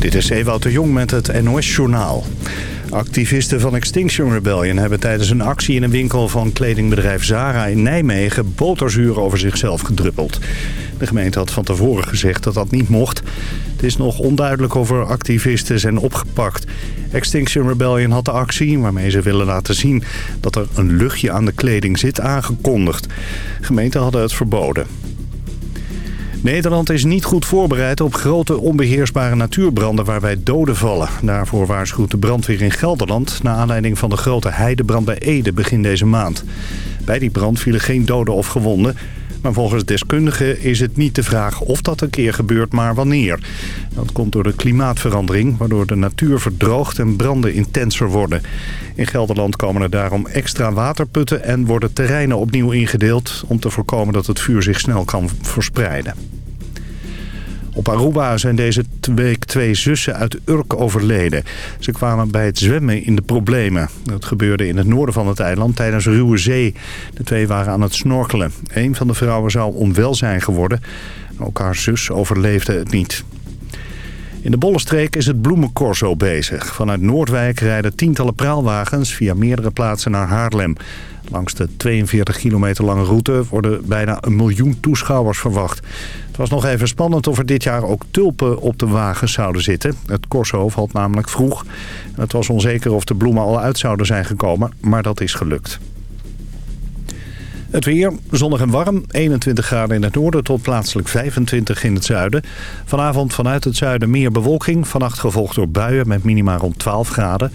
Dit is Ewout de Jong met het NOS-journaal. Activisten van Extinction Rebellion hebben tijdens een actie in een winkel van kledingbedrijf Zara in Nijmegen boterzuur over zichzelf gedruppeld. De gemeente had van tevoren gezegd dat dat niet mocht. Het is nog onduidelijk of er activisten zijn opgepakt. Extinction Rebellion had de actie, waarmee ze willen laten zien dat er een luchtje aan de kleding zit, aangekondigd. Gemeenten hadden het verboden. Nederland is niet goed voorbereid op grote onbeheersbare natuurbranden waarbij doden vallen. Daarvoor waarschuwt de brandweer in Gelderland... na aanleiding van de grote heidebrand bij Ede begin deze maand. Bij die brand vielen geen doden of gewonden... Maar volgens deskundigen is het niet de vraag of dat een keer gebeurt, maar wanneer. Dat komt door de klimaatverandering, waardoor de natuur verdroogt en branden intenser worden. In Gelderland komen er daarom extra waterputten en worden terreinen opnieuw ingedeeld... om te voorkomen dat het vuur zich snel kan verspreiden. Op Aruba zijn deze week twee zussen uit Urk overleden. Ze kwamen bij het zwemmen in de problemen. Dat gebeurde in het noorden van het eiland tijdens ruwe zee. De twee waren aan het snorkelen. Een van de vrouwen zou onwel zijn geworden. Ook haar zus overleefde het niet. In de Bollenstreek is het bloemencorso bezig. Vanuit Noordwijk rijden tientallen praalwagens via meerdere plaatsen naar Haarlem. Langs de 42 kilometer lange route worden bijna een miljoen toeschouwers verwacht. Het was nog even spannend of er dit jaar ook tulpen op de wagens zouden zitten. Het corso valt namelijk vroeg. Het was onzeker of de bloemen al uit zouden zijn gekomen, maar dat is gelukt. Het weer, zonnig en warm. 21 graden in het noorden tot plaatselijk 25 in het zuiden. Vanavond vanuit het zuiden meer bewolking. Vannacht gevolgd door buien met minima rond 12 graden.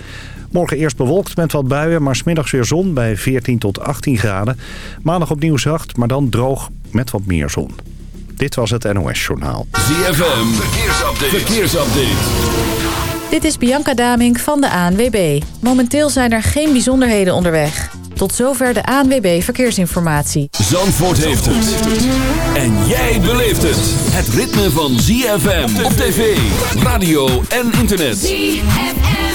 Morgen eerst bewolkt met wat buien, maar smiddags weer zon bij 14 tot 18 graden. Maandag opnieuw zacht, maar dan droog met wat meer zon. Dit was het NOS Journaal. ZFM, verkeersupdate. verkeersupdate. Dit is Bianca Damink van de ANWB. Momenteel zijn er geen bijzonderheden onderweg. Tot zover de ANWB Verkeersinformatie. Zandvoort heeft het. En jij beleeft het. Het ritme van ZFM op tv, radio en internet. ZFM.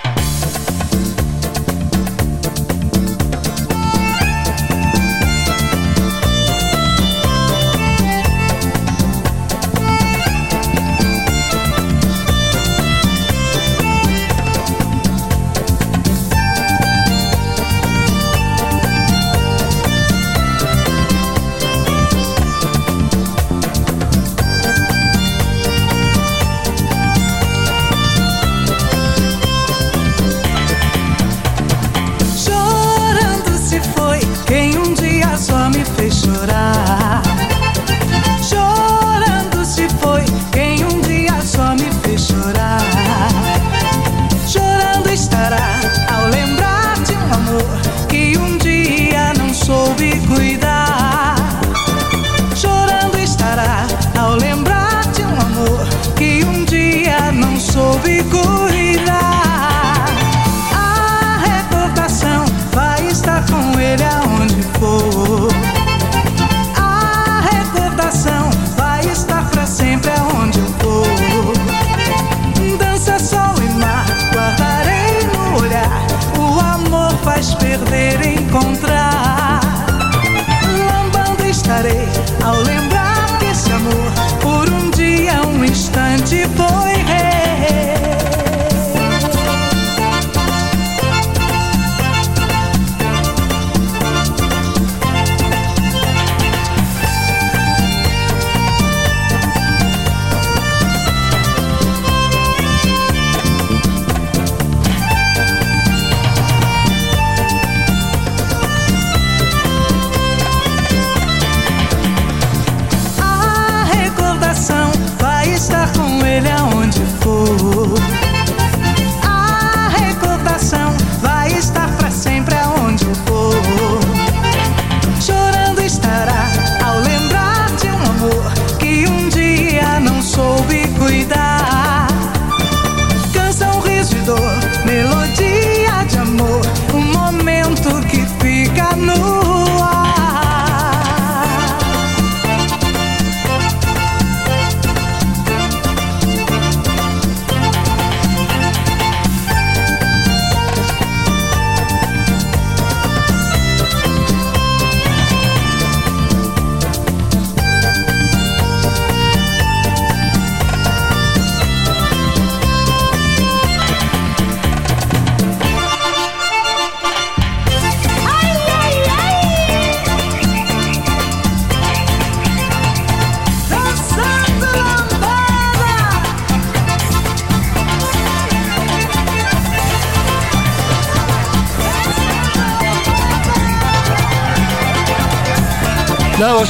A recordação vai estar com ele aonde for. A recordação vai estar pra sempre aonde eu for. Dança sol e mar, guardarei no olhar. O amor faz perder, encontrar. Lambando estarei ao lembrar.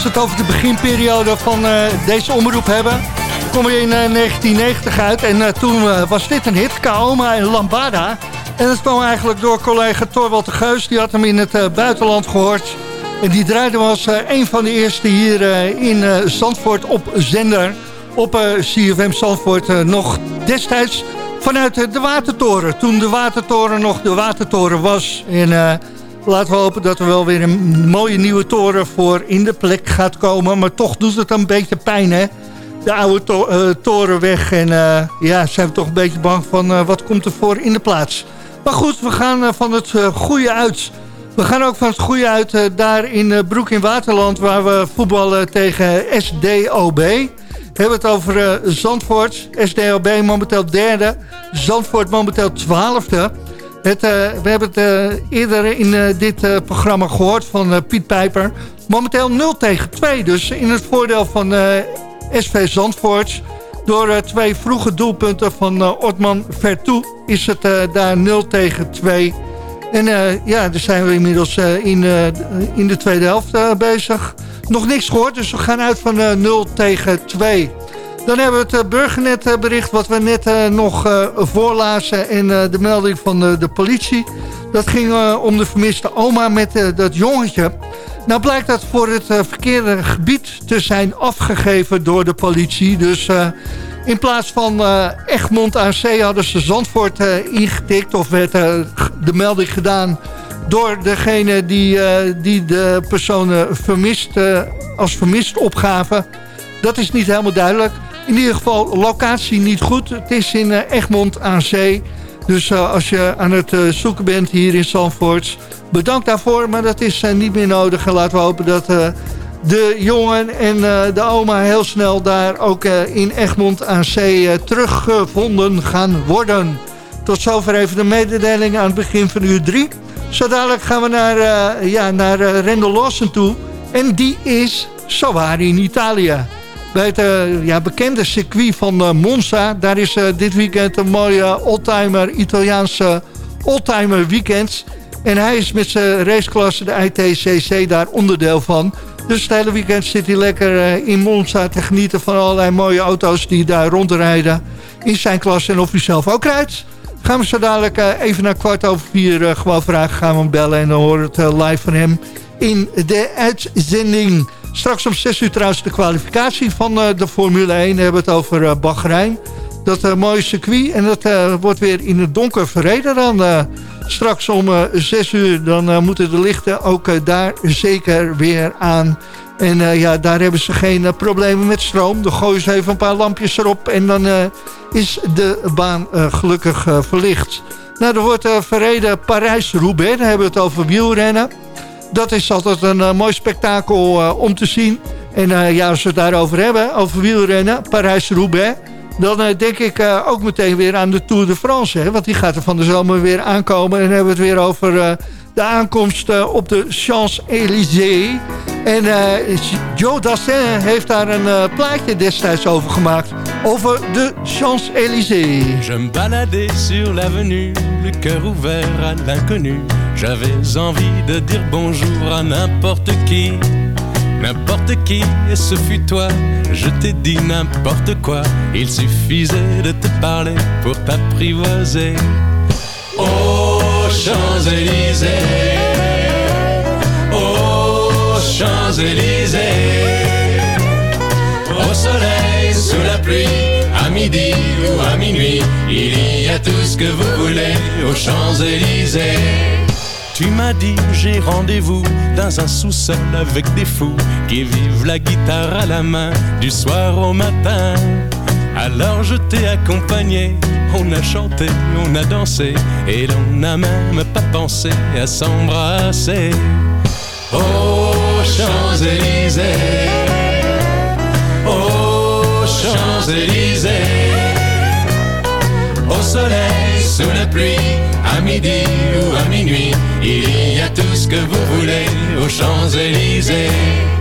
Als we het over de beginperiode van deze omroep hebben... kom je in 1990 uit en toen was dit een hit, Kaoma en Lambada... En dat kwam eigenlijk door collega Torwald de Geus. Die had hem in het buitenland gehoord. En die draaide was een van de eerste hier in Zandvoort op zender. Op CFM Zandvoort nog destijds vanuit de Watertoren. Toen de Watertoren nog de Watertoren was. En laten we hopen dat er wel weer een mooie nieuwe toren voor in de plek gaat komen. Maar toch doet het een beetje pijn, hè? De oude uh, toren weg. En uh, ja, zijn we toch een beetje bang van wat komt er voor in de plaats. Maar goed, we gaan van het goede uit. We gaan ook van het goede uit daar in Broek in Waterland... waar we voetballen tegen SDOB... We hebben het over Zandvoort. SDLB momenteel derde. Zandvoort momenteel twaalfde. Het, uh, we hebben het uh, eerder in dit programma gehoord van Piet Pijper. Momenteel 0 tegen 2. Dus in het voordeel van SV Zandvoort. Door twee vroege doelpunten van Ortman Vertoe is het daar 0 tegen 2. En ja, daar zijn we inmiddels in, in de tweede helft bezig nog niks gehoord, dus we gaan uit van uh, eh, 0 tegen 2. Dan hebben we het uh, burgernetbericht wat we net uh, nog voorlazen... en de melding van de politie. Dat ging om de vermiste oma met dat jongetje. Nou blijkt dat voor het verkeerde gebied te zijn afgegeven door de politie. Dus in plaats van Egmond aan zee hadden ze Zandvoort ingetikt... of werd de melding gedaan door degene die, die de personen vermist, als vermist opgaven. Dat is niet helemaal duidelijk. In ieder geval locatie niet goed. Het is in uh, Egmond aan zee. Dus als je aan het zoeken bent hier in Zandvoort... bedankt daarvoor, maar dat is niet meer nodig. En laten we hopen dat de jongen en de oma heel snel daar ook in Egmond aan zee teruggevonden gaan worden. Tot zover even de mededeling aan het begin van uur 3. Zo dadelijk gaan we naar, uh, ja, naar uh, Lawson toe. En die is zowaar in Italië. Bij het uh, ja, bekende circuit van Monza. Daar is dit weekend een mooie oldtimer, Italiaanse oldtimer weekend. En hij is met zijn raceklasse, de ITCC, daar onderdeel van. Dus het hele weekend zit hij lekker in Monza te genieten van allerlei mooie auto's die daar rondrijden. In zijn klasse en of hij zelf ook rijdt. Gaan we zo dadelijk even naar kwart over vier gewoon vragen. Gaan we hem bellen en dan horen we het live van hem in de uitzending. Straks om 6 uur trouwens de kwalificatie van de Formule 1. We hebben het over Bahrein. Dat mooie circuit. En dat wordt weer in het donker verreden dan. straks om 6 uur dan moeten de lichten ook daar zeker weer aan. En ja, daar hebben ze geen problemen met stroom. Dan gooien ze even een paar lampjes erop en dan is de baan gelukkig verlicht. Nou, er wordt verreden Parijs-Roubaix. Dan hebben we het over wielrennen. Dat is altijd een mooi spektakel om te zien. En ja, als we het daarover hebben, over wielrennen, Parijs-Roubaix... dan denk ik ook meteen weer aan de Tour de France. Hè? Want die gaat er van de zomer weer aankomen. En hebben we het weer over de aankomst uh, op de Champs-Élysées. En uh, Joe Dassin heeft daar een uh, plaatje destijds over gemaakt. Over de Champs-Élysées. Je me baladais sur l'avenue, le cœur ouvert à l'inconnu. J'avais envie de dire bonjour à n'importe qui. N'importe qui, et ce fut toi, je t'ai dit n'importe quoi. Il suffisait de te parler pour t'apprivoiser. Oh Champs-Élysées, aux Champs-Élysées, au soleil, sous la pluie, à midi ou à minuit, il y a tout ce que vous voulez aux Champs-Élysées. Tu m'as dit j'ai rendez-vous dans un sous-sol avec des fous qui vivent la guitare à la main du soir au matin. Alors je t'ai accompagné, on a chanté, on a dansé, et l'on n'a même pas pensé à s'embrasser. Aux Champs-Élysées, aux Champs-Élysées, au soleil, sous la pluie, à midi ou à minuit, il y a tout ce que vous voulez aux Champs-Élysées.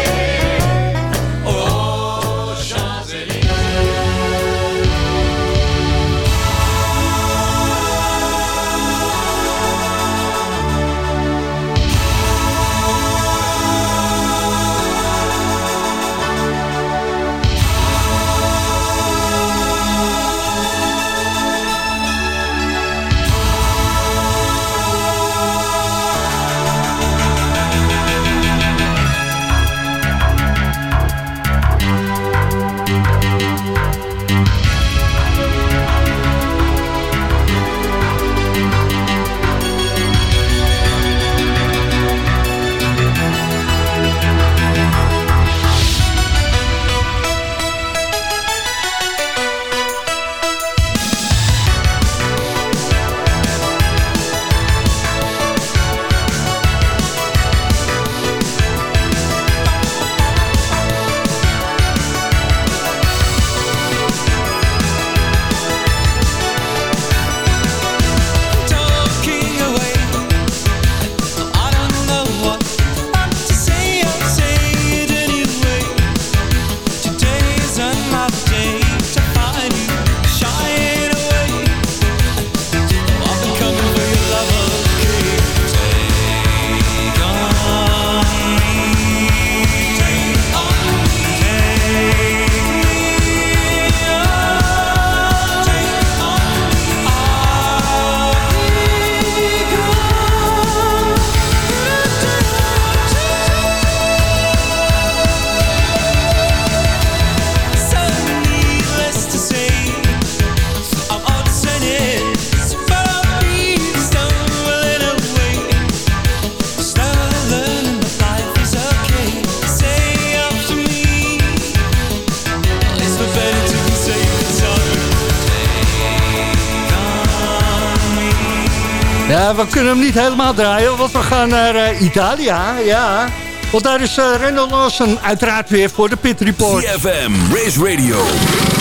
Ja, we kunnen hem niet helemaal draaien, want we gaan naar eh, Italië. Ja, want daar is uh, Rendel Lawson uiteraard weer voor de Pit Report. CFM, Race Radio,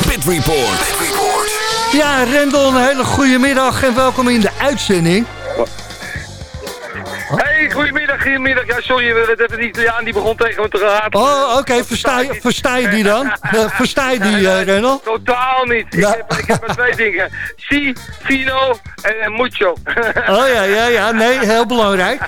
Pit Report. Ja, Rendel, een hele goede middag en welkom in de uitzending. Goedemiddag, goedemiddag. Ja, sorry, we- dat de Italiaan die begon tegen me te raten. Oh, oké, versta, je, versta je die dan? Eh, versta je die, eh, Rendel? Totaal niet. Ik, Ja. heb, ik heb maar twee dingen. Si, fino en eh, mucho. Oh ja, ja, ja, nee, heel belangrijk.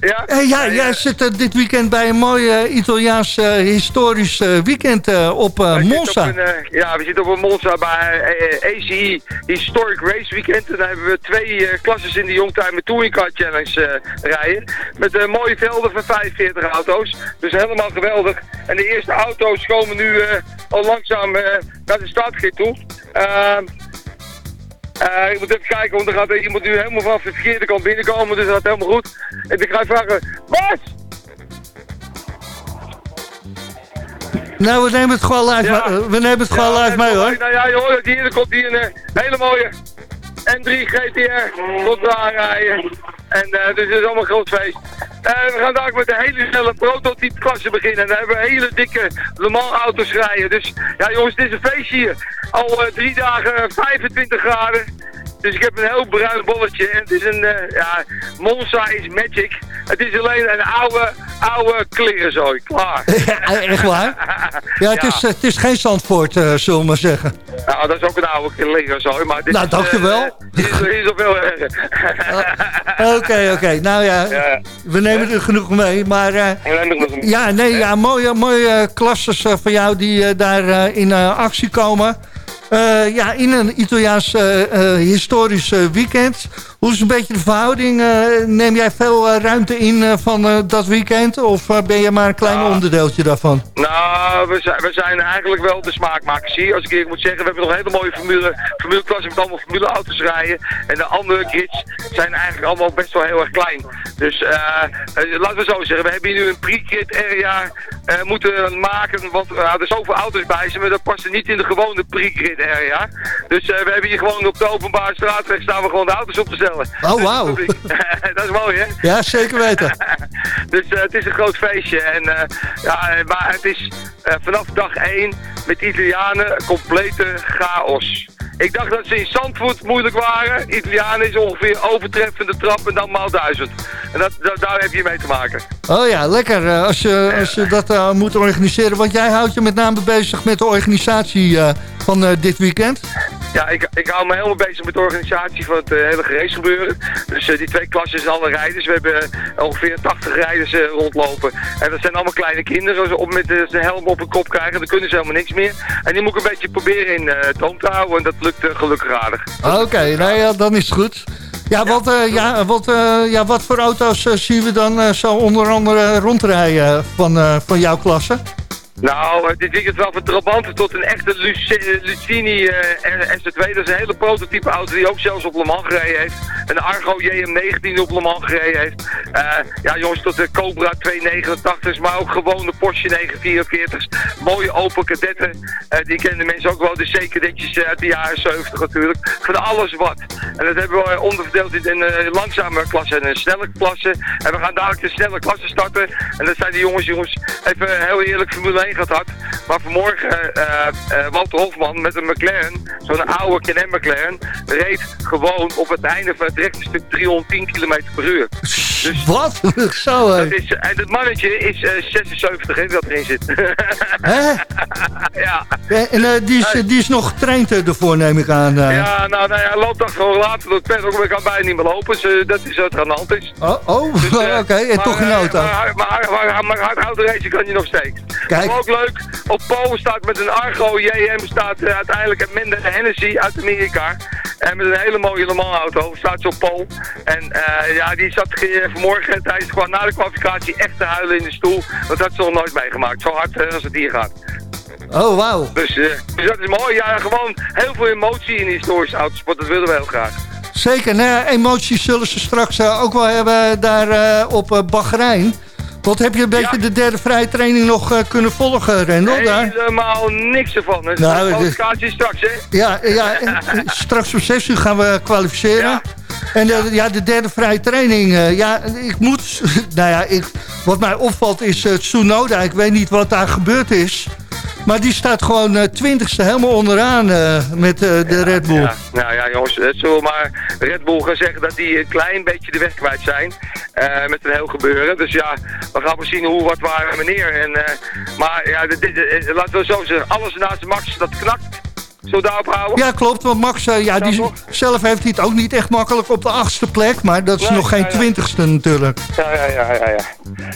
ja? Eh, ja, jij zit eh, dit weekend bij een mooi eh, Italiaans eh, historisch eh, weekend eh, op eh, Monza. op een, eh, ja, we zitten op een Monza bij eh, ACE Historic Race Weekend. En dan hebben we twee eh, klasses in de Youngtimer Touring Car Challenge eh, rijden. Met eh, mooie velden van 45 auto's. Dus helemaal geweldig. En de eerste auto's komen nu eh, al langzaam eh, naar de startgrid toe. Ehm, eh, ik moet even kijken, want er gaat iemand nu helemaal vanaf de verkeerde kant binnenkomen. Dus dat gaat helemaal goed. En ik ga vragen, Bas! Nou, we nemen het gewoon live, Ja. we nemen het gewoon Ja, live mee hoor. Nou ja, je hoort het hier, er komt hier een hele mooie N3 GTR komt eraan rijden. En eh, dus het is allemaal groot feest. Eh, we gaan daar met een hele snelle prototype klasse beginnen. En dan hebben we hele dikke Le Mans auto's rijden. Dus ja jongens, het is een feestje hier. Al eh, drie dagen 25 graden. Dus ik heb een heel bruin bolletje. En het is een, eh, ja, Monza is magic. Het is alleen een oude, oude klerenzooi. Klaar. Ja, echt waar? Ja, het, Is, het is geen Zandvoort, eh, zullen we maar zeggen. Nou, dat is ook een oude klerenzooi. Maar dit Nou, is, dankjewel. eh, Dit is, dit is nog veel erger. Oké, oké. Nou ja, Ja. we nemen er genoeg mee. Maar ja, nee, ja, mooie, mooie klasses van jou die daar in actie komen. Eh, ja, in een Italiaans uh, historisch weekend. Hoe is een beetje de verhouding? neem jij veel ruimte in van dat weekend? Of ben je maar een klein nou, onderdeeltje daarvan? Nou, we zijn, we zijn eigenlijk wel de smaakmakers hier. Als ik eerlijk moet zeggen, we hebben nog een hele mooie formule, formuleklasse met allemaal formuleauto's rijden. En de andere grids zijn eigenlijk allemaal best wel heel erg klein. Dus laten we zo zeggen, we hebben hier nu een pre-grid area moeten maken. Want er hadden zoveel auto's bij zijn, maar dat past niet in de gewone pre-grid area. Dus uh, we hebben hier gewoon op de openbare straatweg staan we gewoon de auto's op te stellen. Oh, wauw. dat is mooi, hè? Ja, zeker weten. dus uh, het is een groot feestje. En, ja, maar het is vanaf dag 1 met Italianen complete chaos. Ik dacht dat ze in Zandvoort moeilijk waren. Italianen is ongeveer overtreffende trap en dan maal duizend. En dat, dat, daar heb je mee te maken. Oh ja, lekker als je, als je dat uh, moet organiseren. Want jij houdt je met name bezig met de organisatie uh, van dit weekend. Ja, ik, ik hou me helemaal bezig met de organisatie van het uh, hele gebeuren. Dus uh, die twee klassen zijn alle rijders. We hebben ongeveer 80 rijders rondlopen. En dat zijn allemaal kleine kinderen. Als ze op met de helm op hun kop krijgen, dan kunnen ze helemaal niks meer. En die moet ik een beetje proberen in toon te houden. En dat lukt gelukkig aardig. Oké, okay, nou ja, dan is het goed. Ja, wat, uh, ja, wat, uh, ja, wat voor auto's uh, zien we dan zo onder andere rondrijden van, van jouw klasse? Nou, dit weekend wel van Trabanten tot een echte Lucini uh, S2. Dat is een hele prototype auto die ook zelfs op Le Mans gereden heeft. Een Argo JM19 die op Le Mans gereden heeft. Uh, ja jongens, tot de Cobra 289's, maar ook gewoon de Porsche 944's. Mooie open kadetten. Die kennen mensen ook wel. De C-kadetjes uit de jaren 70 natuurlijk. Van alles wat. En dat hebben we onderverdeeld in een langzame klasse en een snelle klasse. En we gaan dadelijk de snelle klasse starten. En dat zijn die jongens, jongens, even heel eerlijk Formule 1 gehad had. Maar vanmorgen uh, uh, Walter Hofman met een McLaren, zo'n oude Can McLaren, reed gewoon op het einde van het rechte stuk 310 km per uur. Dus, Wat? Zo, dat is, En het mannetje is 76 hè, dat erin zit. Hè? ja. En die, is, die is nog getraind ervoor, neem ik aan. Ja, nou, nou ja, loopt dan gewoon later door het paddock, maar ik kan bijna niet meer lopen. Dus dat is wat er aan de hand is. Oh, oh dus, oké, en toch een auto. Maar, maar, maar, maar, race kan je nog steeds. Kijk ook leuk. Op Polen staat met een Argo JM staat uh, uiteindelijk een minder Hennessy uit Amerika. En met een hele mooie Le Mans auto staat ze op Pool. En uh, ja, die zat vanmorgen tijdens gewoon na de kwalificatie echt te huilen in de stoel. Want dat had ze nog nooit meegemaakt. Zo hard uh, als het hier gaat. Oh, wauw. Dus, dus, dat is mooi. Ja, gewoon heel veel emotie in historische autosport. Dat willen we heel graag. Zeker. Nou, emoties zullen ze straks ook wel hebben daar op Bahrein. Wat heb je een beetje de derde vrije training nog uh, kunnen volgen, Rendel? Helemaal niks ervan. Dus nou, de kwalificatie straks, hè? Ja, ja straks om 6 uur gaan we kwalificeren. Ja. En de, ja. de derde vrije training, uh, ja, ik moet... Nou ja, ik, wat mij opvalt is uh, Tsunoda. Ik weet niet wat daar gebeurd is. Maar die staat gewoon uh, twintigste helemaal onderaan uh, met uh, de Red Bull. Ja. Nou ja, jongens, het zullen maar Red Bull gaan zeggen dat die een klein beetje de weg kwijt zijn. met een heel gebeuren. Dus ja, we gaan maar zien hoe, wat, waar en wanneer. En, maar ja, dit, dit, laten we zo zeggen, alles naast max, dat knakt. Zo daarop houden? Ja, klopt. Want Max, ja, die, zelf heeft hij het ook niet echt makkelijk op de achtste plek. Maar dat is nog geen twintigste natuurlijk. Ja, ja, ja, ja. ja.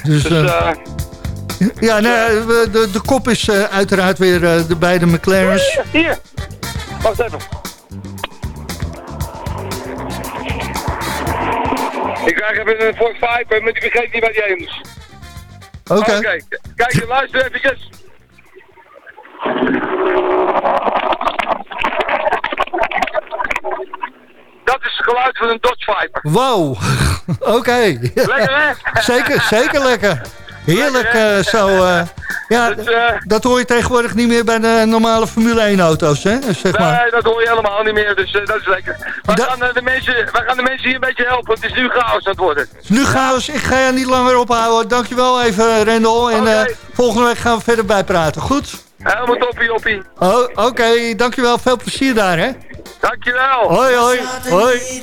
Dus, dus ja, nee, de, de kop is uh, uiteraard weer uh, de beide McLaren's. Hier. Wacht even. Ik krijg even een Ford Viper, maar die vergeet niet bij die eens. Oké. Okay. Okay. Kijk, luister eventjes. Dat is het geluid van een Dodge Viper. Wow, oké. Okay. Lekker hè? zeker, zeker lekker. Heerlijk uh, zo. Uh, ja, dus, uh, dat hoor je tegenwoordig niet meer bij de normale Formule 1 auto's, hè? Zeg maar. Nee, dat hoor je helemaal niet meer, dus dat is lekker. We, gaan, de mensen, we gaan de mensen hier een beetje helpen, het is nu chaos aan het worden. Het is nu chaos, ik ga je niet langer ophouden. Dankjewel even, Rendel. En okay. volgende week gaan we verder bijpraten, goed? Helemaal toppie, toppie. Oh, Oké, okay, dankjewel. Veel plezier daar, hè? Dankjewel. Hoi, hoi. Hoi.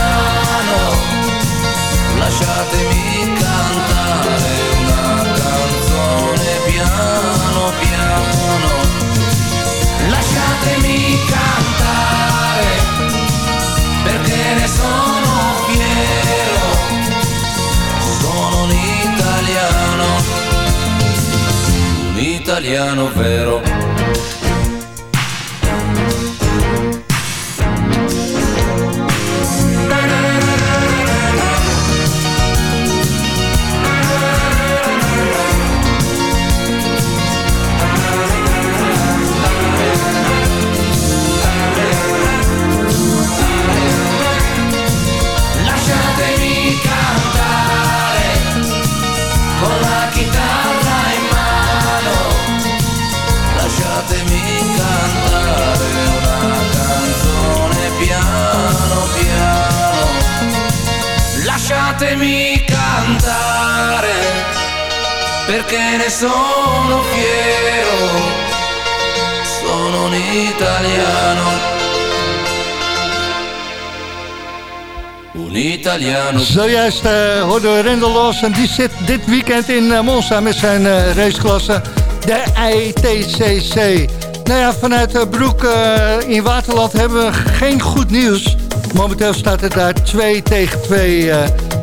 velvet Zojuist uh, hoorden we Rendel Los en die zit dit weekend in eh, Monza met zijn eh, raceklasse, de ITCC. Nou ja, vanuit uh, Broek in Waterland hebben we geen goed nieuws. Momenteel staat het daar 2 tegen 2,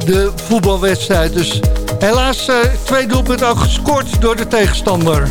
de voetbalwedstrijd. Dus helaas twee doelpunten ook gescoord door de tegenstander.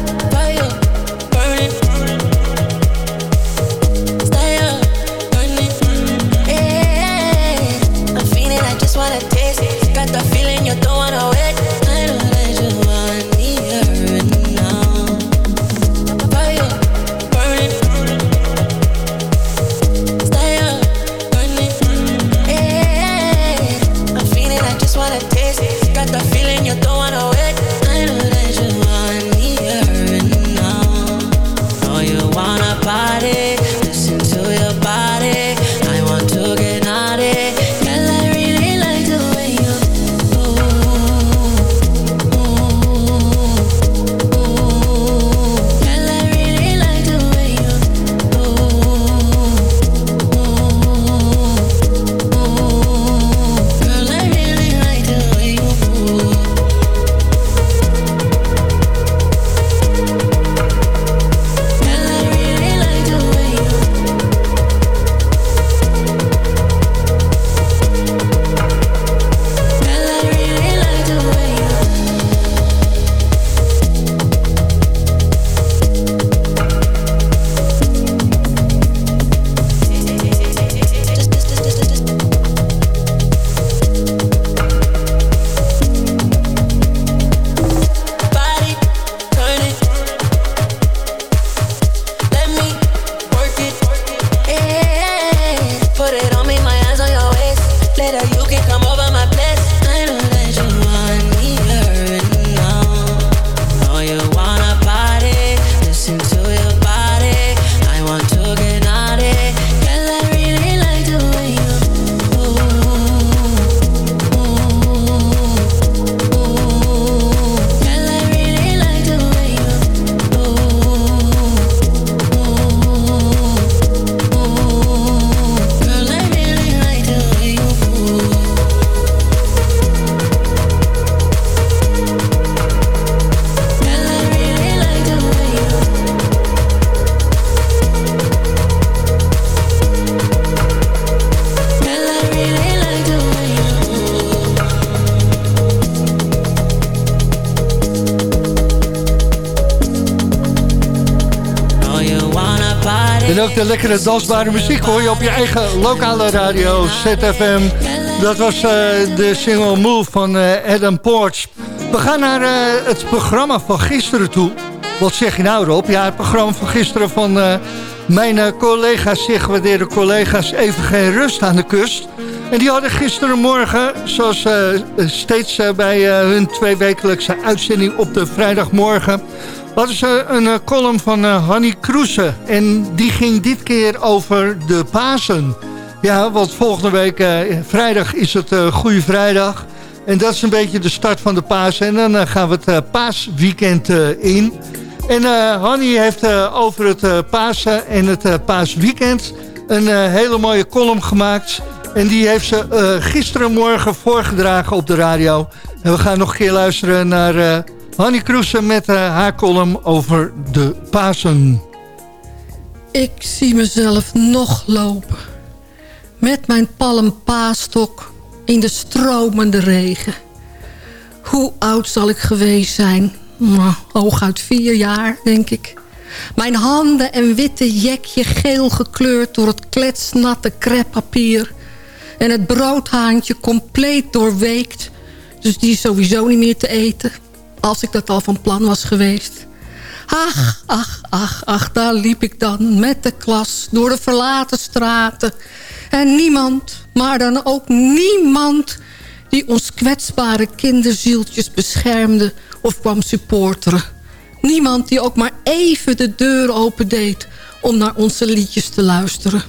En ook de lekkere dansbare muziek hoor je op je eigen lokale radio, ZFM. Dat was eh, de single Move van eh, Adam Porch. We gaan naar eh, het programma van gisteren toe. Wat zeg je nou Rob? Ja, het programma van gisteren van mijn collega's, zeer gewaardeerde collega's... Even Geen Rust aan de Kust. En die hadden gisterenmorgen, zoals steeds bij hun tweewekelijkse uitzending op de vrijdagmorgen hadden ze een uh, column van uh, Hanny Kroese. En die ging dit keer over de Pasen. Ja, want volgende week uh, vrijdag is het Goede Vrijdag. En dat is een beetje de start van de Pasen. En dan gaan we het paasweekend in. En Hanny heeft over het Pasen en het paasweekend... een hele mooie column gemaakt... En die heeft ze gisterenmorgen voorgedragen op de radio. En we gaan nog een keer luisteren naar Hanny Kroesen met uh, haar column over de Pasen. Ik zie mezelf nog lopen. Met mijn palmpaastok in de stromende regen. Hoe oud zal ik geweest zijn? Nou, hooguit vier jaar, denk ik. Mijn handen en witte jekje geel gekleurd door het kletsnatte kreppapier. En het broodhaantje compleet doorweekt. Dus die is sowieso niet meer te eten als ik dat al van plan was geweest. Ach, ach, ach, ach, daar liep ik dan met de klas door de verlaten straten. En niemand, maar dan ook niemand... die ons kwetsbare kinderzieltjes beschermde of kwam supporteren. Niemand die ook maar even de deur opendeed om naar onze liedjes te luisteren.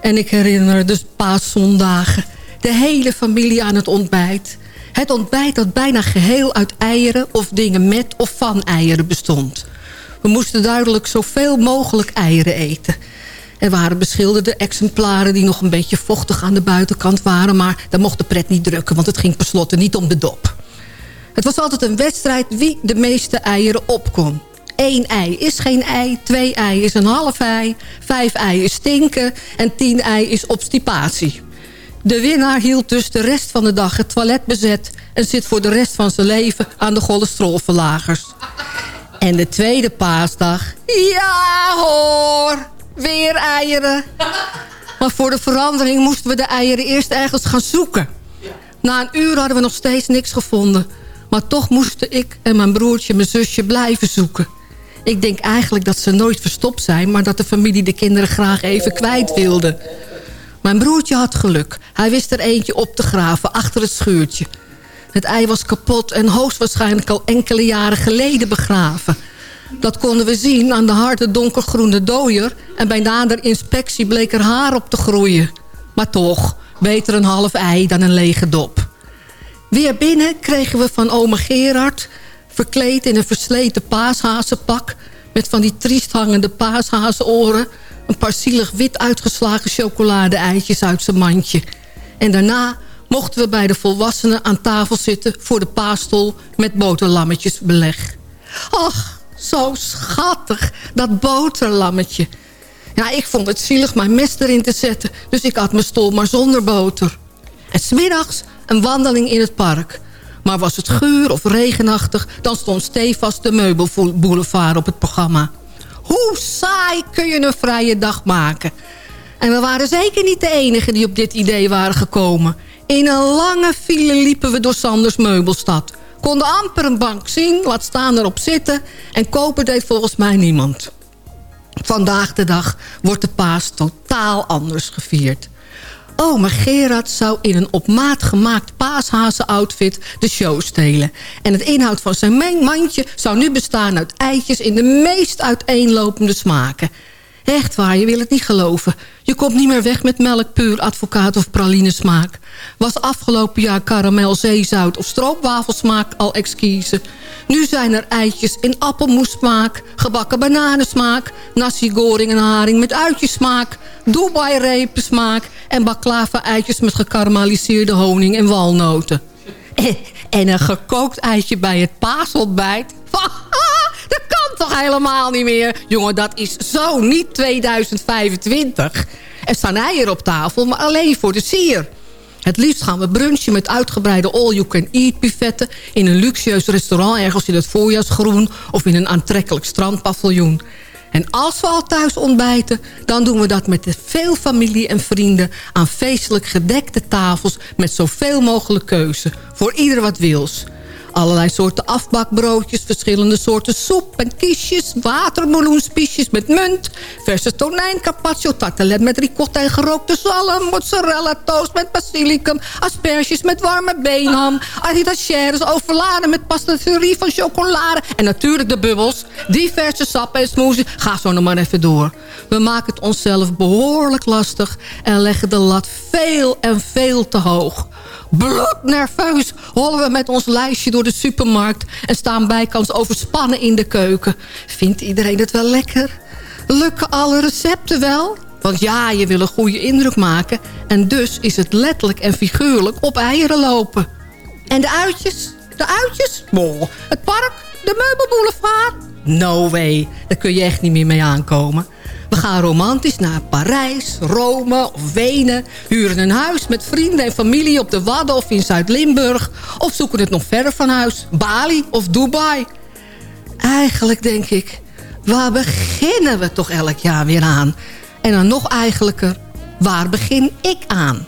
En ik herinner dus paaszondagen. De hele familie aan het ontbijt. Het ontbijt dat bijna geheel uit eieren of dingen met of van eieren bestond. We moesten duidelijk zoveel mogelijk eieren eten. Er waren beschilderde exemplaren die nog een beetje vochtig aan de buitenkant waren... maar daar mocht de pret niet drukken, want het ging per niet om de dop. Het was altijd een wedstrijd wie de meeste eieren op kon. Eén ei is geen ei, twee ei is een half ei... vijf ei is stinken en tien ei is obstipatie. De winnaar hield dus de rest van de dag het toilet bezet... en zit voor de rest van zijn leven aan de cholesterolverlagers. En de tweede paasdag... Ja hoor, weer eieren. Maar voor de verandering moesten we de eieren eerst ergens gaan zoeken. Na een uur hadden we nog steeds niks gevonden. Maar toch moesten ik en mijn broertje mijn zusje blijven zoeken. Ik denk eigenlijk dat ze nooit verstopt zijn... maar dat de familie de kinderen graag even kwijt wilde. Mijn broertje had geluk. Hij wist er eentje op te graven, achter het schuurtje. Het ei was kapot en hoogstwaarschijnlijk al enkele jaren geleden begraven. Dat konden we zien aan de harde donkergroene dooier... en bij nader inspectie bleek er haar op te groeien. Maar toch, beter een half ei dan een lege dop. Weer binnen kregen we van ome Gerard... verkleed in een versleten paashazenpak... met van die triest hangende paashazenoren een paar zielig wit uitgeslagen chocolade-eitjes uit zijn mandje. En daarna mochten we bij de volwassenen aan tafel zitten... voor de paastol met boterlammetjesbeleg. Ach, zo schattig, dat boterlammetje. Ja, ik vond het zielig mijn mes erin te zetten... dus ik had mijn stol maar zonder boter. En smiddags een wandeling in het park... Maar was het guur of regenachtig... dan stond stevast de meubelboulevard op het programma. Hoe saai kun je een vrije dag maken? En we waren zeker niet de enigen die op dit idee waren gekomen. In een lange file liepen we door Sanders meubelstad. Konden amper een bank zien, laat staan erop zitten... en kopen deed volgens mij niemand. Vandaag de dag wordt de paas totaal anders gevierd. Oma Gerard zou in een op maat gemaakt paashazen-outfit de show stelen. En het inhoud van zijn mandje zou nu bestaan uit eitjes in de meest uiteenlopende smaken. Echt waar, je wil het niet geloven. Je komt niet meer weg met melk, puur, advocaat of pralinesmaak. Was afgelopen jaar karamel, zeezout of stroopwafelsmaak al exquise. Nu zijn er eitjes in appelmoessmaak, gebakken bananensmaak... nasi goring en haring met uitjesmaak, Dubai-repensmaak... en baklava-eitjes met gekarameliseerde honing en walnoten. En een gekookt eitje bij het paasontbijt. Dat toch helemaal niet meer? Jongen, dat is zo niet 2025. Er staan eieren op tafel, maar alleen voor de sier. Het liefst gaan we brunchen met uitgebreide all-you-can-eat buffetten... in een luxueus restaurant ergens in het voorjaarsgroen... of in een aantrekkelijk strandpaviljoen. En als we al thuis ontbijten, dan doen we dat met veel familie en vrienden... aan feestelijk gedekte tafels met zoveel mogelijk keuze. Voor ieder wat wils. Allerlei soorten afbakbroodjes, verschillende soorten soep en kiesjes... watermeloenspiesjes met munt, verse tonijn, carpaccio, tartelet met ricotta en gerookte zalm... mozzarella toast met basilicum, asperges met warme beenham... aritacheres overladen met patisserie van chocolade... en natuurlijk de bubbels, diverse sappen en smoothies. Ga zo nog maar even door. We maken het onszelf behoorlijk lastig... en leggen de lat veel en veel te hoog bloednerveus hollen we met ons lijstje door de supermarkt... en staan bijkans overspannen in de keuken. Vindt iedereen het wel lekker? Lukken alle recepten wel? Want ja, je wil een goede indruk maken... en dus is het letterlijk en figuurlijk op eieren lopen. En de uitjes? De uitjes? Boah, het park? De meubelboulevard? No way, daar kun je echt niet meer mee aankomen. We gaan romantisch naar Parijs, Rome of Wenen. Huren een huis met vrienden en familie op de Wadden of in Zuid-Limburg. Of zoeken het nog verder van huis. Bali of Dubai. Eigenlijk denk ik, waar beginnen we toch elk jaar weer aan? En dan nog eigenlijker, waar begin ik aan?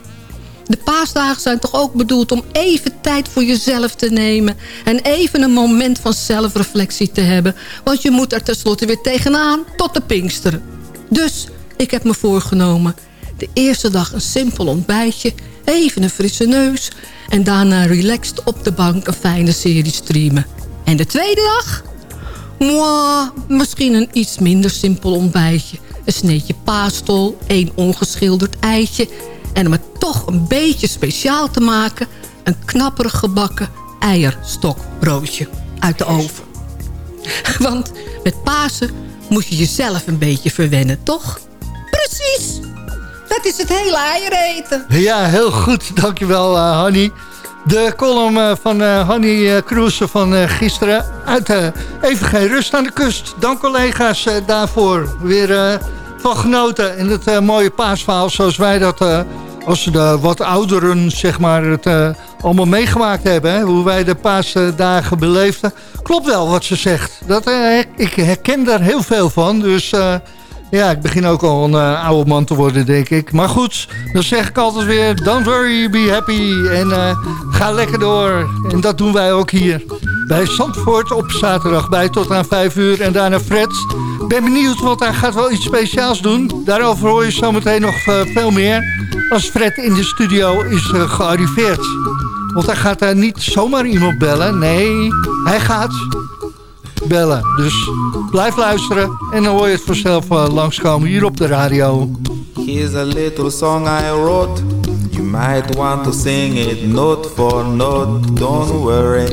De paasdagen zijn toch ook bedoeld om even tijd voor jezelf te nemen... en even een moment van zelfreflectie te hebben. Want je moet er tenslotte weer tegenaan tot de Pinksteren. Dus ik heb me voorgenomen... de eerste dag een simpel ontbijtje, even een frisse neus... en daarna relaxed op de bank een fijne serie streamen. En de tweede dag? Mwah, misschien een iets minder simpel ontbijtje. Een sneetje paastol, één ongeschilderd eitje... en om het toch een beetje speciaal te maken... een knapperig gebakken eierstokbroodje uit de oven. Want met Pasen moet je jezelf een beetje verwennen, toch? Precies. Dat is het hele eieren eten. Ja, heel goed. Dankjewel, uh, Hanny. De column uh, van uh, Hanny uh, Kroesen van gisteren. Uit Even geen rust aan de kust. Dank collega's daarvoor. Weer van genoten. En het mooie paasverhaal zoals wij dat... als de wat ouderen zeg maar, het allemaal meegemaakt hebben. Hè? Hoe wij de paasdagen beleefden. Klopt wel wat ze zegt. Dat, ik herken daar heel veel van. Dus... Ja, ik begin ook al een uh, oude man te worden, denk ik. Maar goed, dan zeg ik altijd weer... Don't worry, be happy. En ga lekker door. En dat doen wij ook hier. Bij Zandvoort op zaterdag bij tot aan 5 uur. En daarna Fred. Ben benieuwd, want hij gaat wel iets speciaals doen. Daarover hoor je zometeen nog veel meer. Als Fred in de studio is gearriveerd. Want hij gaat daar niet zomaar iemand bellen. Nee, hij gaat bellen. Dus blijf luisteren en dan hoor je het vanzelf uh, langskomen hier op de radio. Here's a little song I wrote. You might want to sing it note for note. Don't worry.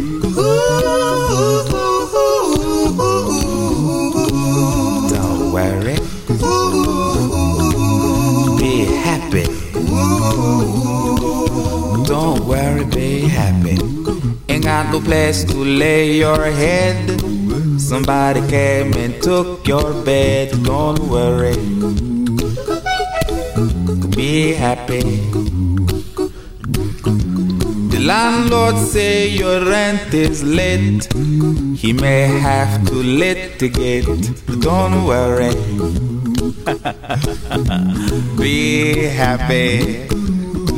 Don't worry, be happy. Ain't got no place to lay your head. Somebody came and took your bed. Don't worry. Be happy. The landlord say your rent is late. He may have to litigate. Don't worry. Be happy.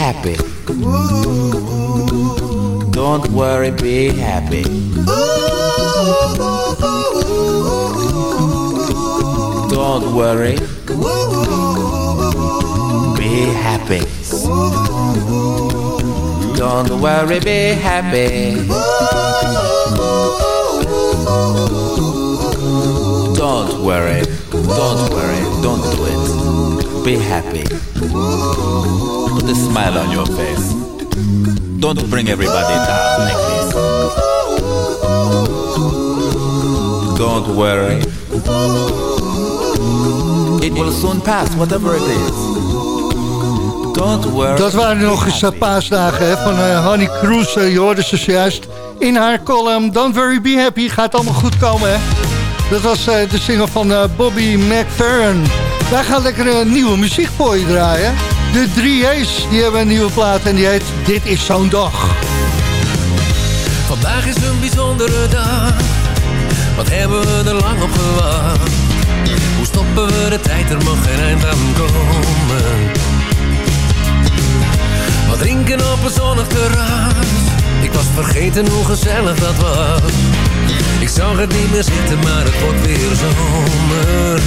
Happy. Don't worry, be happy. Don't worry. Be happy. Don't worry, be happy. Don't worry. Don't worry. Don't do it. Be happy. Put a smile on your face. Don't bring everybody down like this. Don't worry. It will soon pass, whatever it is. Don't worry. Dat waren nog eens paasdagen hè, van uh, Honey Cruz. Uh, je hoorde ze zojuist in haar column. Don't worry, be happy. Gaat allemaal goed komen, hè? Dat was uh, de single van Bobby McFerrin. Wij gaan lekker uh, nieuwe muziek voor je draaien. De 3A's, die hebben een nieuwe plaat en die heet Dit is zo'n dag. Vandaag is een bijzondere dag. Wat hebben we er lang op gewacht? Hoe stoppen we de tijd? Er mag geen eind aan komen. Wat drinken op een zonnig terras. Ik was vergeten hoe gezellig dat was. Ik zag het niet meer zitten, maar het wordt weer zomer.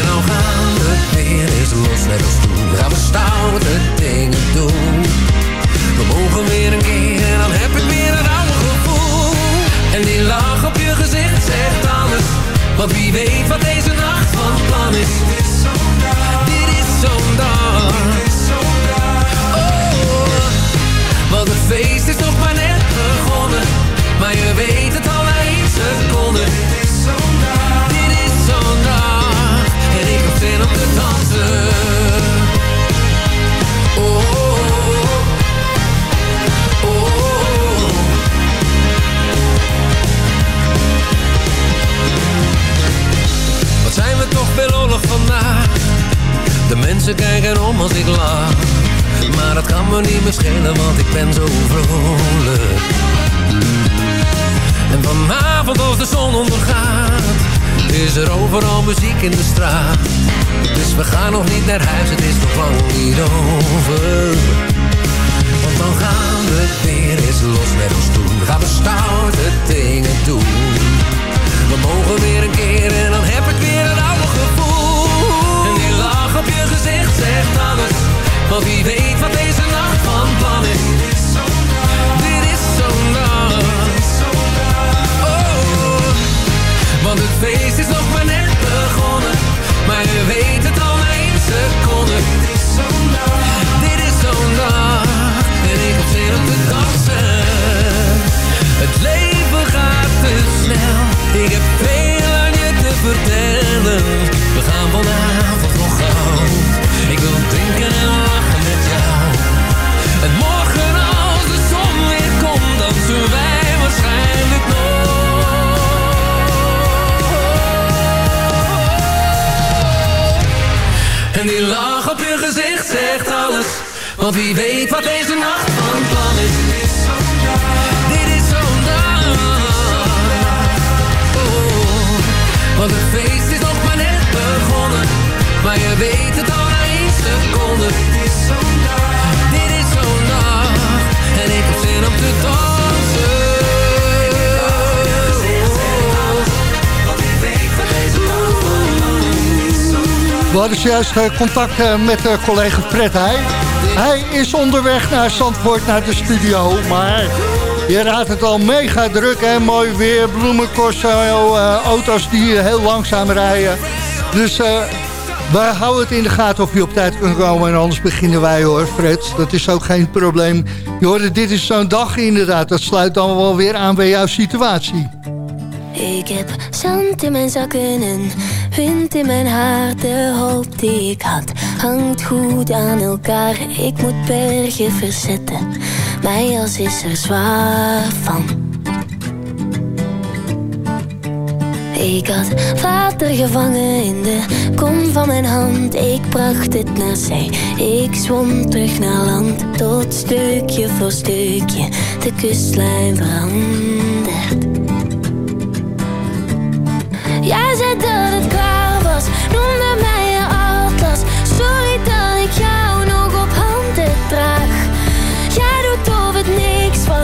En al gaan we weer eens los net als toen. Gaan we stoute dingen doen. We mogen weer een keer en dan heb ik weer een oude gevoel. En die lach op je gezicht zegt alles. Want wie weet wat deze nacht van plan is. Dit is zo'n. Dit is zo'n. Oh, want het feest is nog maar net begonnen. Maar je weet De mensen kijken om als ik lach. Maar dat kan me niet meer schelen, want ik ben zo vrolijk. En vanavond als de zon ondergaat Is er overal muziek in de straat Dus we gaan nog niet naar huis, het is nog lang niet over Want dan gaan we weer eens los met ons doen Gaan we stoute dingen doen We mogen weer een keer en dan heb ik op je gezicht zegt alles. Want wie weet wat deze nacht van plan is. Dit is zo'n zo'n dag Want het feest is nog maar net begonnen. Maar je weet het al na één seconde. Dit is zo'n dag. Dit is zo'n En ik heb zin om te dansen. Het leven gaat te snel. Ik heb veel aan je te vertellen. En Want wie weet wat deze nacht van plan is. Dit is zo'n dag. Oh, want het feest is nog maar net begonnen. Maar je weet het al na één seconde. Dit is zo'n dag. Dit is. En ik heb zin om te dansen. We hadden juist eh, contact eh, met eh, collega Fred Heij. Hij is onderweg naar Zandvoort, naar de studio. Maar je raadt het al, mega druk en mooi weer. Bloemencorso, auto's die heel langzaam rijden. Dus we houden het in de gaten of je op tijd kunt komen. En anders beginnen wij hoor, Fred. Dat is ook geen probleem. Je hoorde, dit is zo'n dag inderdaad. Dat sluit dan wel weer aan bij jouw situatie. Ik heb zand in mijn zakken en wind in mijn haar. De hoop die ik had hangt goed aan elkaar. Ik moet bergen verzetten, mijn jas is er zwaar van. Ik had water gevangen in de kom van mijn hand. Ik bracht het naar zee. Ik zwom terug naar land. Tot stukje voor stukje de kustlijn verandert. Jij zei dat het klaar was,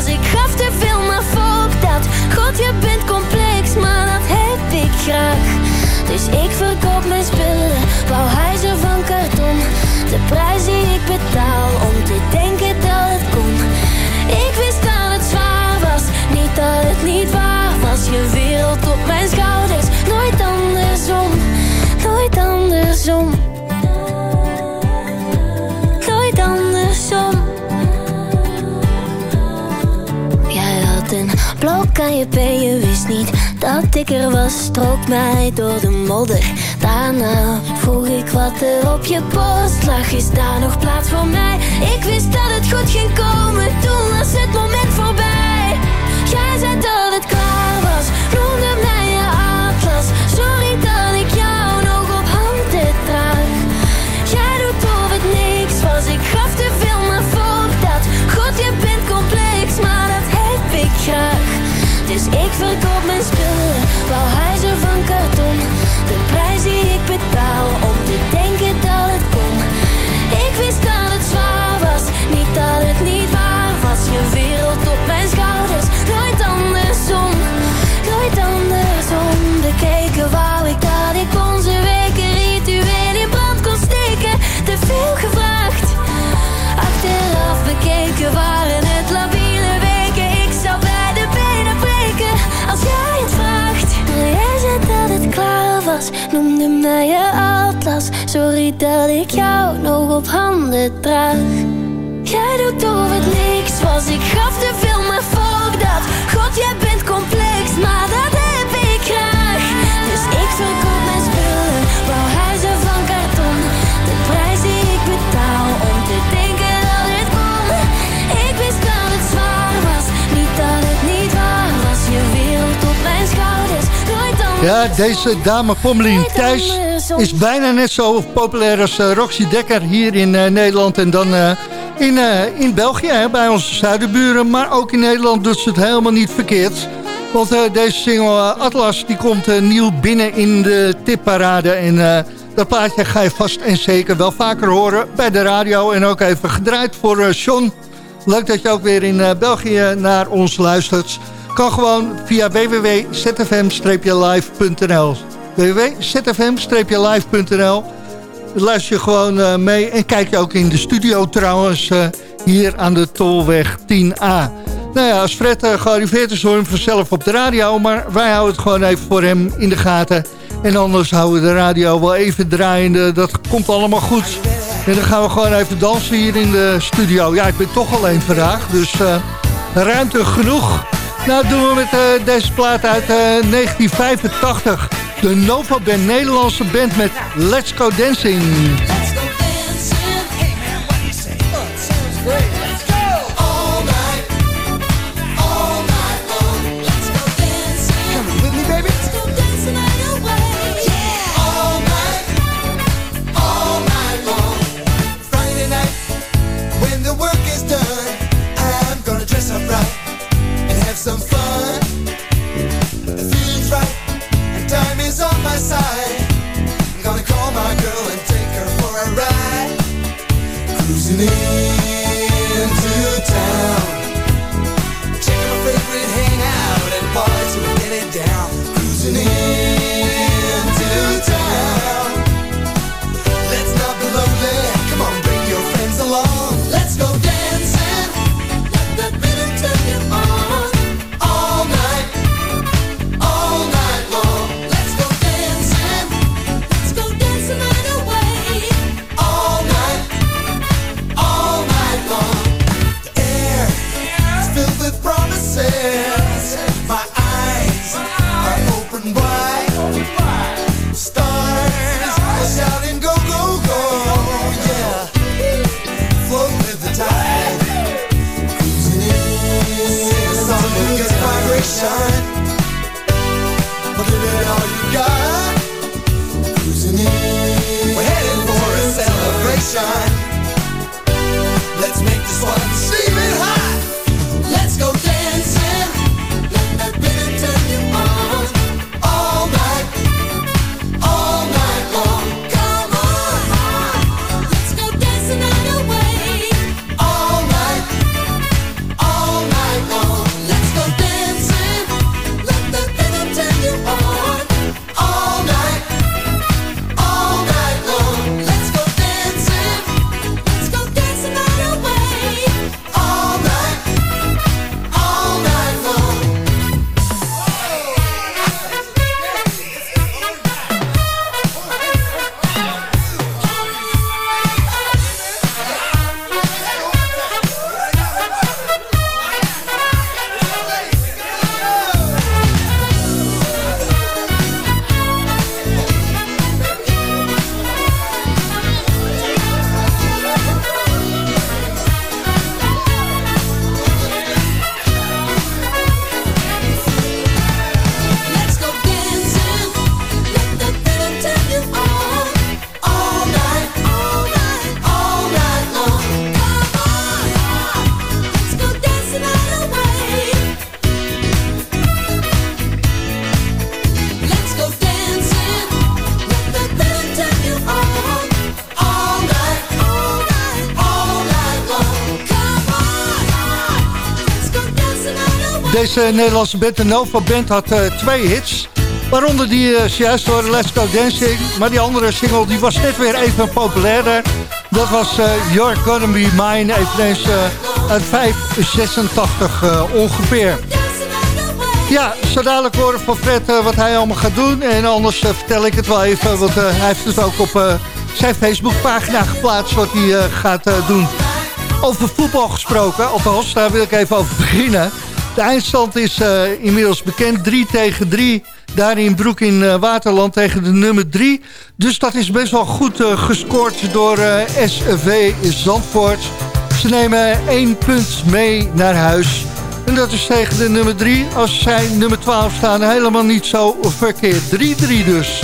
was, ik gaf te veel, maar fuck dat. God, je bent complex, maar dat heb ik graag. Dus ik verkoop mijn spullen, wou huizen van karton. De prijs die ik betaal om te denken dat het kon. Ik wist dat het zwaar was, niet dat het niet waar was. Je wereld op mijn schouders, nooit andersom, nooit andersom. Blok aan je been, je wist niet dat ik er was. Strook mij door de modder. Daarna vroeg ik wat er op je post lag. Is daar nog plaats voor mij? Ik wist dat het goed ging komen, toen was het moment voorbij. Jij zei dat het klaar was, noemde mij Dus ik verkoop mijn spullen, wou huizen van karton. De prijs die ik betaal om te denken dat het kon. Ik wist dat het zwaar was, niet dat het niet waar was. Je wereld op mijn noemde mij je atlas. Sorry dat ik jou nog op handen draag. Jij doet of het niks was, ik gaf te veel, maar fuck dat. God, jij bent complex, Ja, deze dame Pommelien Thijs is bijna net zo populair als eh, Roxy Dekker hier in eh, Nederland. En dan eh, in, in België, hè, bij onze zuidenburen. Maar ook in Nederland doet ze het helemaal niet verkeerd. Want deze single Atlas die komt nieuw binnen in de tipparade. En dat plaatje ga je vast en zeker wel vaker horen bij de radio. En ook even gedraaid voor John. Leuk dat je ook weer in België naar ons luistert. Kan gewoon via www.zfm-live.nl www.zfm-live.nl Luister je gewoon eh, mee en kijk je ook in de studio trouwens eh, hier aan de Tolweg 10A. Nou ja, als Fred uh, gearriveerd is, hoor hem vanzelf op de radio. Maar wij houden het gewoon even voor hem in de gaten. En anders houden we de radio wel even draaiende. Dat komt allemaal goed. En dan gaan we gewoon even dansen hier in de studio. Ja, ik ben toch alleen vandaag, dus eh, ruimte genoeg. Nou, doen we met eh, deze plaat uit eh, 1985. De Nova Band, Nederlandse band met Let's Go Dancing. listening Deze Nederlandse band, de Nova Band, had eh, twee hits. Waaronder die uh, zojuist door Let's Go Dancing. Maar die andere single die was net weer even populairder. Dat was eh, You're Gonna Be Mine, eveneens uh, uit 586 uh, ongeveer. Ja, zo dadelijk horen van Fred uh, wat hij allemaal gaat doen. En anders uh, vertel ik het wel even, want uh, hij heeft het ook op uh, zijn Facebookpagina geplaatst wat hij uh, gaat uh, doen. Over voetbal gesproken, althans, daar wil ik even over beginnen. De eindstand is uh, inmiddels bekend, 3 tegen 3. Daar in Broek in uh, Waterland tegen de nummer 3. Dus dat is best wel goed uh, gescoord door SV Zandvoort. Ze nemen één punt mee naar huis. En dat is tegen de nummer 3. Als zij nummer 12 staan, helemaal niet zo verkeerd. 3-3 dus.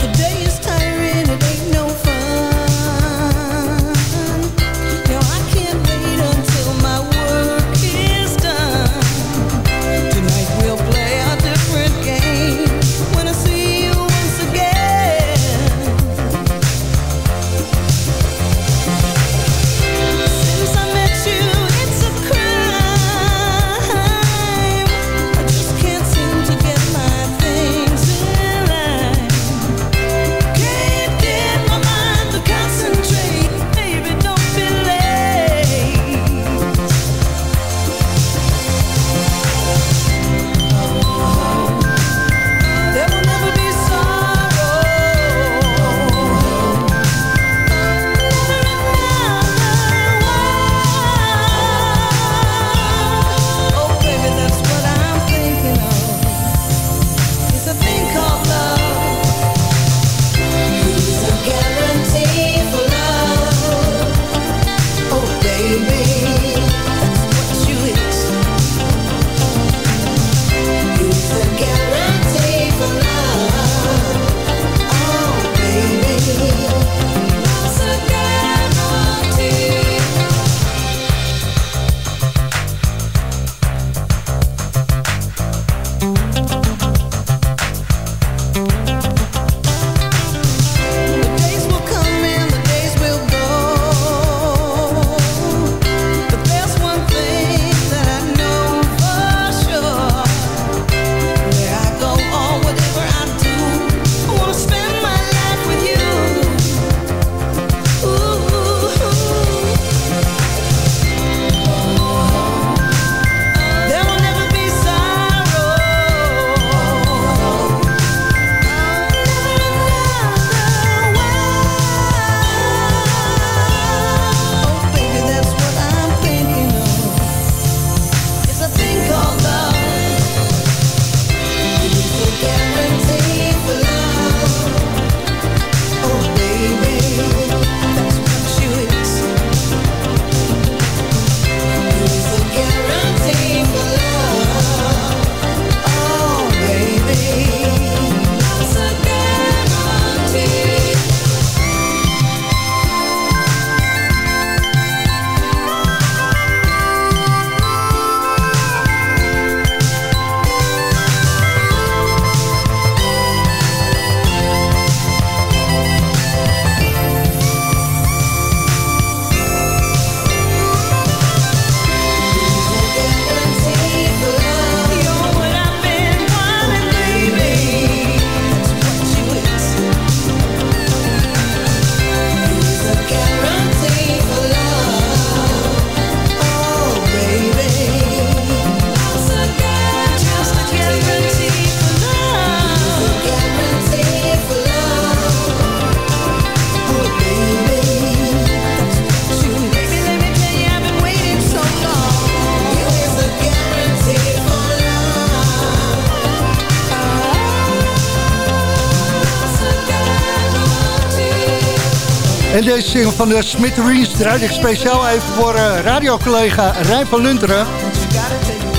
Deze single van de Smithereens draait ik speciaal even voor uh, radiocollega Rijn van Lunteren.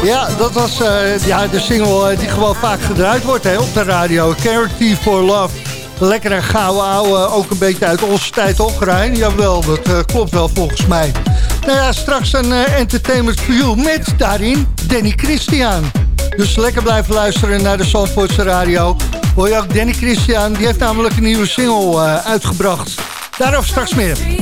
Ja, dat was uh, ja, de single uh, die gewoon vaak gedraaid wordt hè, op de radio. Charity for Love. Lekkere gouden ouwe, ook een beetje uit onze tijd op, Rijn. Jawel, dat klopt wel volgens mij. Nou ja, straks een entertainment you met daarin Danny Christian. Dus lekker blijven luisteren naar de Zandvoortse radio. Hoor je ook Danny Christian, die heeft namelijk een nieuwe single uitgebracht. Daarover straks meer.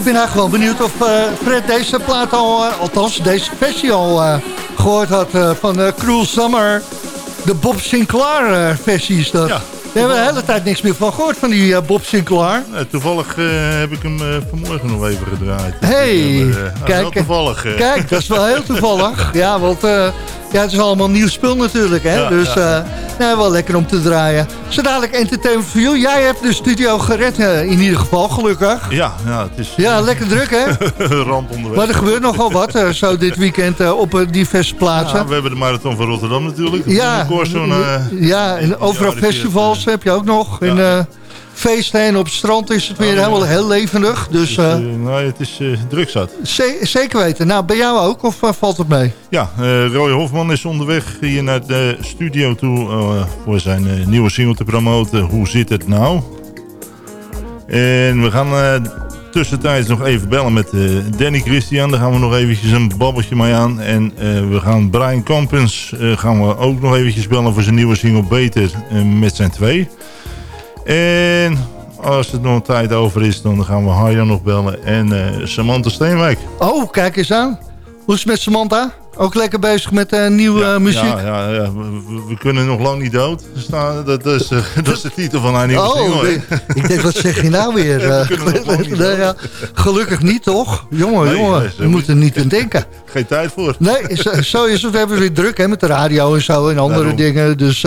Ik ben eigenlijk wel benieuwd of uh, Fred deze plaat al, uh, althans deze versie al uh, gehoord had van Cruel Summer. De Bob Sinclair versie is dat. Ja. Daar hebben we de hele tijd niks meer van gehoord, van die Bob Sinclair. toevallig heb ik hem vanmorgen nog even gedraaid. hey, kijk, toevallig. kijk, dat is wel heel toevallig. ja, want ja, het is allemaal nieuw spul natuurlijk. Hè? dus nou, wel lekker om te draaien. Zo dadelijk Entertainment for You. Jij hebt de studio gered uh, in ieder geval, gelukkig. Ja, ja het is... Ja, lekker druk hè? Ramp onderweg. Maar er gebeurt nogal wat uh, zo dit weekend op diverse plaatsen. Ja, we hebben de Marathon van Rotterdam natuurlijk. Ja, ja en overal festivals heb je ook nog. Ja. En, feesten en op het strand is het weer helemaal heel levendig. Dus, uh, nou, het is uh, druk zat. zeker weten. Nou, bij jou ook of valt het mee? Ja, Roy Hofman is onderweg hier naar de studio toe voor zijn nieuwe single te promoten. Hoe zit het nou? En we gaan tussentijds nog even bellen met Danny Christian. Daar gaan we nog eventjes een babbeltje mee aan. En we gaan Brian Campens gaan we ook nog eventjes bellen voor zijn nieuwe single Beter met zijn twee. En als er nog tijd over is, dan gaan we Harjan nog bellen. En uh, Samantha Steenwijk. Oh, kijk eens aan. Hoe is het met Samantha? Ook lekker bezig met uh, nieuwe ja, muziek? Ja, ja, ja. We, kunnen nog lang niet dood. Staan. Dat, is, uh, dat is de titel van haar nieuwe oh, single. ik denk, wat zeg je nou weer? Nee, ja, gelukkig niet, toch? Jongen, nee, jongen, we moeten er niet aan denken. Geen tijd voor. Nee, zo, zo is het. We hebben weer druk hè, met de radio en zo en andere Daarom. dingen. Dus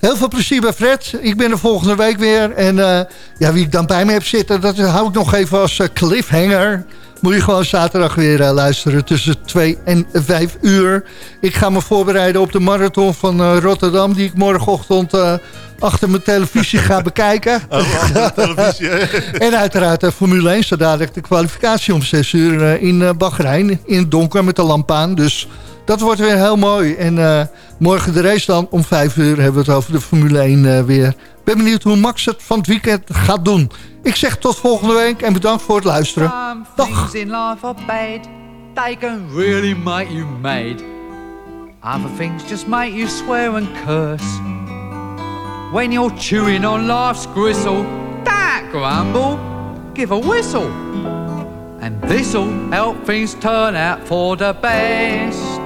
heel veel plezier bij Fred. Ik ben er volgende week weer. En ja, wie ik dan bij me heb zitten, dat hou ik nog even als cliffhanger moet je gewoon zaterdag weer uh, luisteren tussen 2 en 5 uur. Ik ga me voorbereiden op de marathon van uh, Rotterdam... die ik morgenochtend uh, achter mijn televisie ga bekijken. Oh, televisie, en uiteraard Formule 1, zo dadelijk de kwalificatie om 6 uur in Bahrein. In het donker met de lamp aan, dus... Dat wordt weer heel mooi. En morgen de race dan om 5 uur hebben we het over de Formule 1 weer. Ben benieuwd hoe Max het van het weekend gaat doen. Ik zeg tot volgende week en bedankt voor het luisteren. Dag. in life are bad. They can really make you mad. Other things just make you swear and curse. When you're chewing on life's gristle, that grumble, give a whistle. And this'll help things turn out for the best.